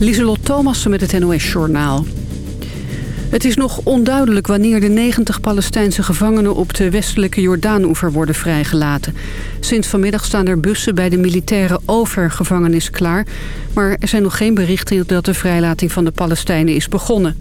Lieselot Thomassen met het NOS-journaal. Het is nog onduidelijk wanneer de 90 Palestijnse gevangenen op de westelijke Jordaanoever worden vrijgelaten. Sinds vanmiddag staan er bussen bij de militaire overgevangenis klaar. Maar er zijn nog geen berichten dat de vrijlating van de Palestijnen is begonnen.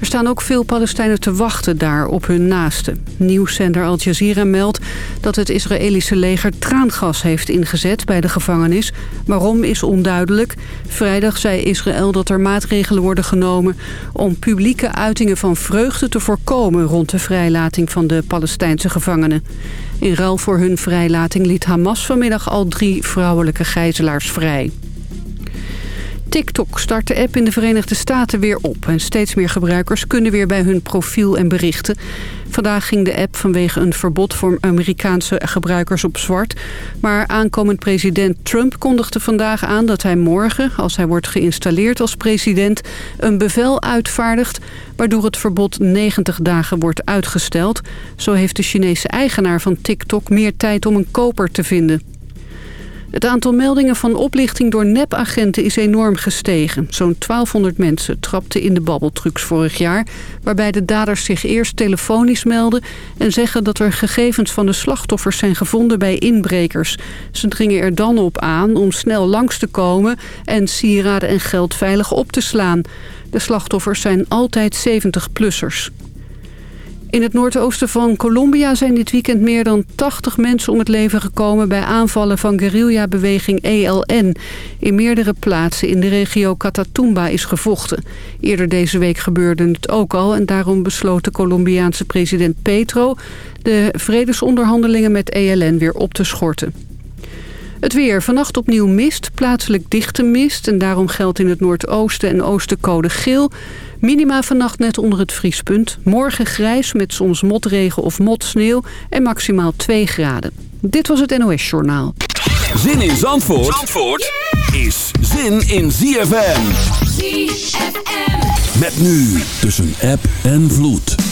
Er staan ook veel Palestijnen te wachten daar op hun naasten. Nieuwszender Al Jazeera meldt dat het Israëlische leger traangas heeft ingezet bij de gevangenis. Waarom is onduidelijk. Vrijdag zei Israël dat er maatregelen worden genomen om publieke van vreugde te voorkomen rond de vrijlating van de Palestijnse gevangenen. In ruil voor hun vrijlating liet Hamas vanmiddag al drie vrouwelijke gijzelaars vrij. TikTok start de app in de Verenigde Staten weer op... en steeds meer gebruikers kunnen weer bij hun profiel en berichten. Vandaag ging de app vanwege een verbod voor Amerikaanse gebruikers op zwart. Maar aankomend president Trump kondigde vandaag aan dat hij morgen... als hij wordt geïnstalleerd als president, een bevel uitvaardigt... waardoor het verbod 90 dagen wordt uitgesteld. Zo heeft de Chinese eigenaar van TikTok meer tijd om een koper te vinden. Het aantal meldingen van oplichting door nepagenten is enorm gestegen. Zo'n 1200 mensen trapten in de babbeltrucs vorig jaar... waarbij de daders zich eerst telefonisch melden... en zeggen dat er gegevens van de slachtoffers zijn gevonden bij inbrekers. Ze dringen er dan op aan om snel langs te komen... en sieraden en geld veilig op te slaan. De slachtoffers zijn altijd 70-plussers. In het noordoosten van Colombia zijn dit weekend meer dan 80 mensen om het leven gekomen... bij aanvallen van guerrilla-beweging ELN. In meerdere plaatsen in de regio Catatumba is gevochten. Eerder deze week gebeurde het ook al... en daarom besloot de Colombiaanse president Petro... de vredesonderhandelingen met ELN weer op te schorten. Het weer. Vannacht opnieuw mist, plaatselijk dichte mist... en daarom geldt in het noordoosten en oosten code geel... Minima vannacht net onder het vriespunt. Morgen grijs met soms motregen of motsneeuw en maximaal 2 graden. Dit was het NOS Journaal. Zin in Zandvoort, Zandvoort is zin in ZFM. ZFM. Met nu tussen app en vloed.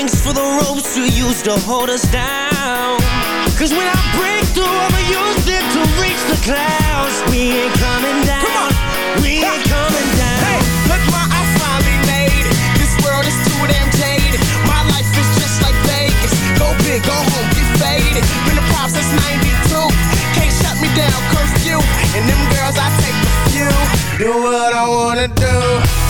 thanks for the ropes you used to hold us down. Cause when I break through, I'ma use it to reach the clouds. We ain't coming down. We ain't coming down. Hey, look what I finally made. It. This world is too damn jaded. My life is just like Vegas. Go big, go home, get faded. Been a prop since 92. Can't shut me down, curse you. And them girls, I take a few. Do what I wanna do.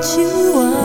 what you are.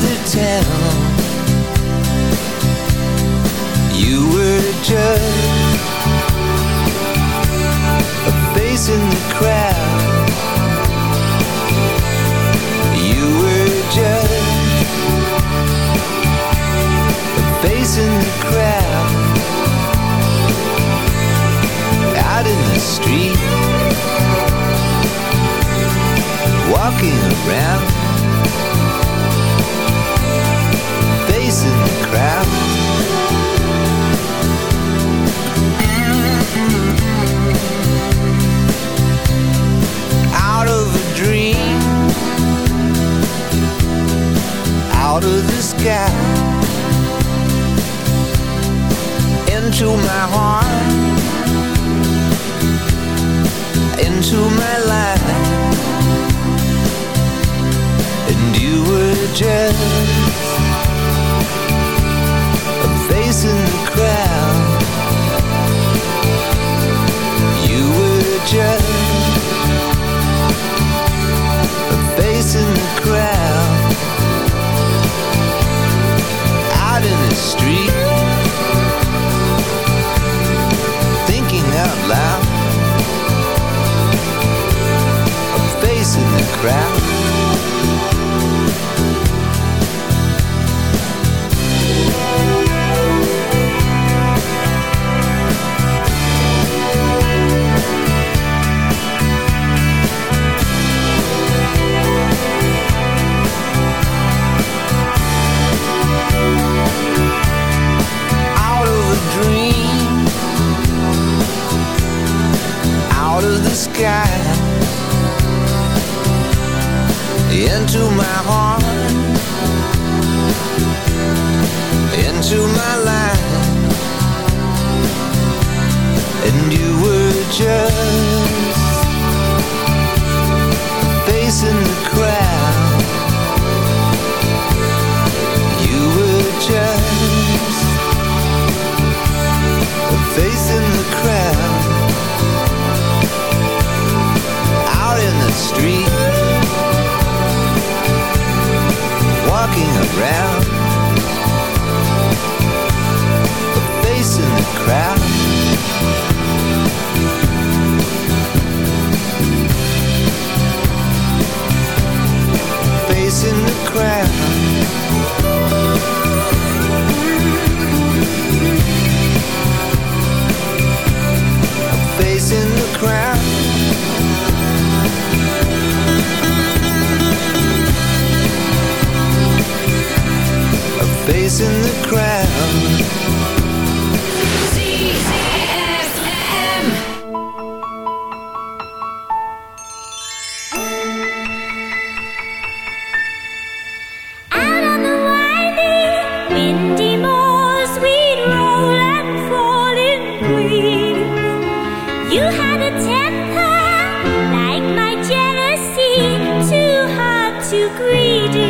to tell. You were a judge A face in the crowd. You were a judge A face in the crowd. Out in the street Walking around. piece of the. Out of a dream, out of the sky, into my heart, into my life, and you were just face in the crowd. You were just too greedy.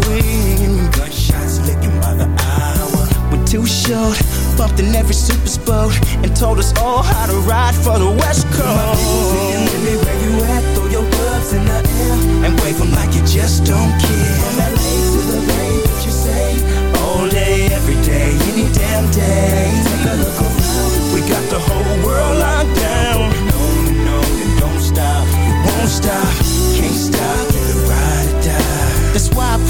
power. Gunshots licking by the hour. When Too Short bumped in every super boat and told us all how to ride for the West Coast. My where you at? Throw your gloves in the air and wave 'em like you just don't care. From LA to the Bay, what you say? All day, every day, any damn day. Take a look around. We got the whole world locked down. And on and don't stop. Won't stop. Can't stop.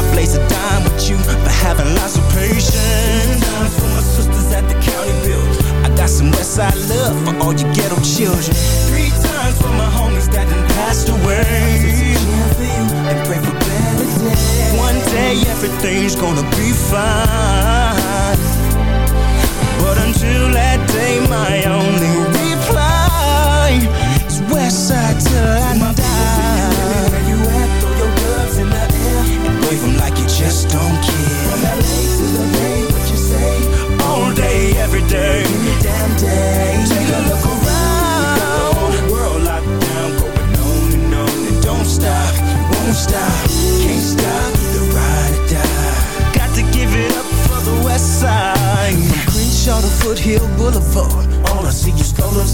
I blaze a dime with you for having lots of patience. Times for my sisters at the county build. I got some Westside love for all you ghetto children. Three times for my homies that done passed away. And pray for better days. One day everything's gonna be fine. But until that day, my only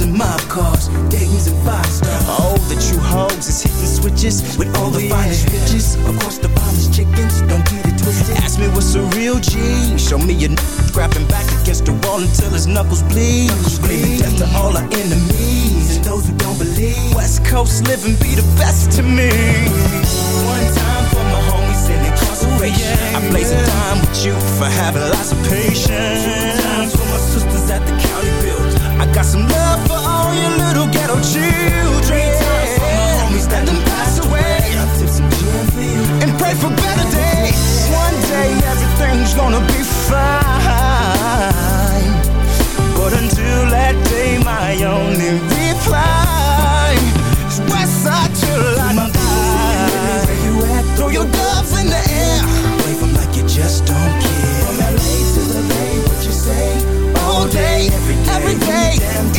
and mob cars, Dayton's and five stars. Oh, the true hoes is hitting switches with all the finest bitches. Of course, the finest chickens, don't get it twisted. Ask me what's a real G. Show me a n grabbing back against the wall until his knuckles bleed. Screaming death to all our enemies and those who don't believe. West Coast living be the best to me. One time for my homies in incarceration. Oh, I blaze a time with you for having lots of patience. Two times for my sisters at the county build. Got some love for all you little ghetto children. Times for my homies that done passed away. And pray for better days. One day everything's gonna be fine. But until that day, my only reply is Westside till I die. Throw your gloves in the air. Wave 'em like you just don't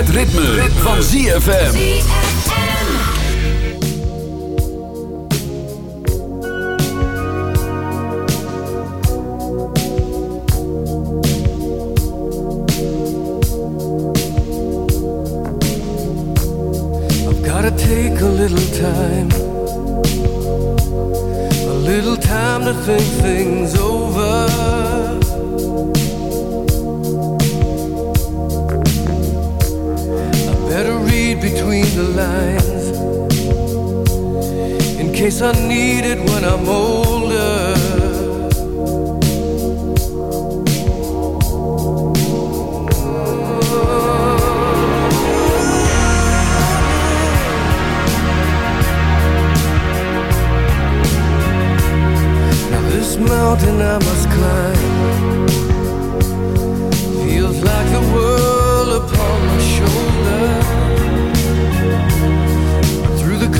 Het ritme, van ZFM. I've gotta take a little time, a little time to think things over. Between the lines in case I need it when I'm older. Mountain I must climb feels like the world upon my shoulder.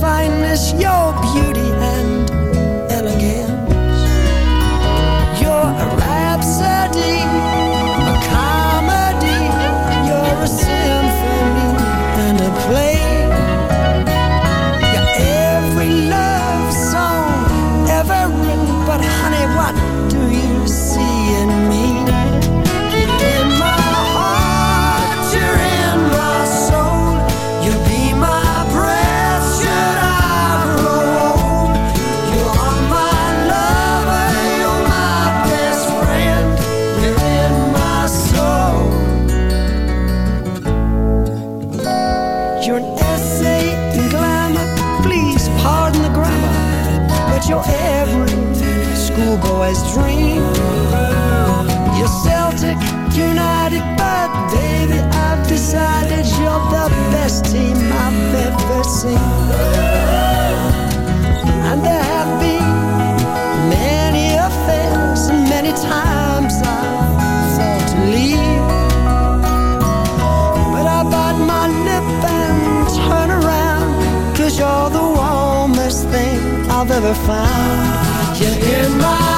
find never found. You in my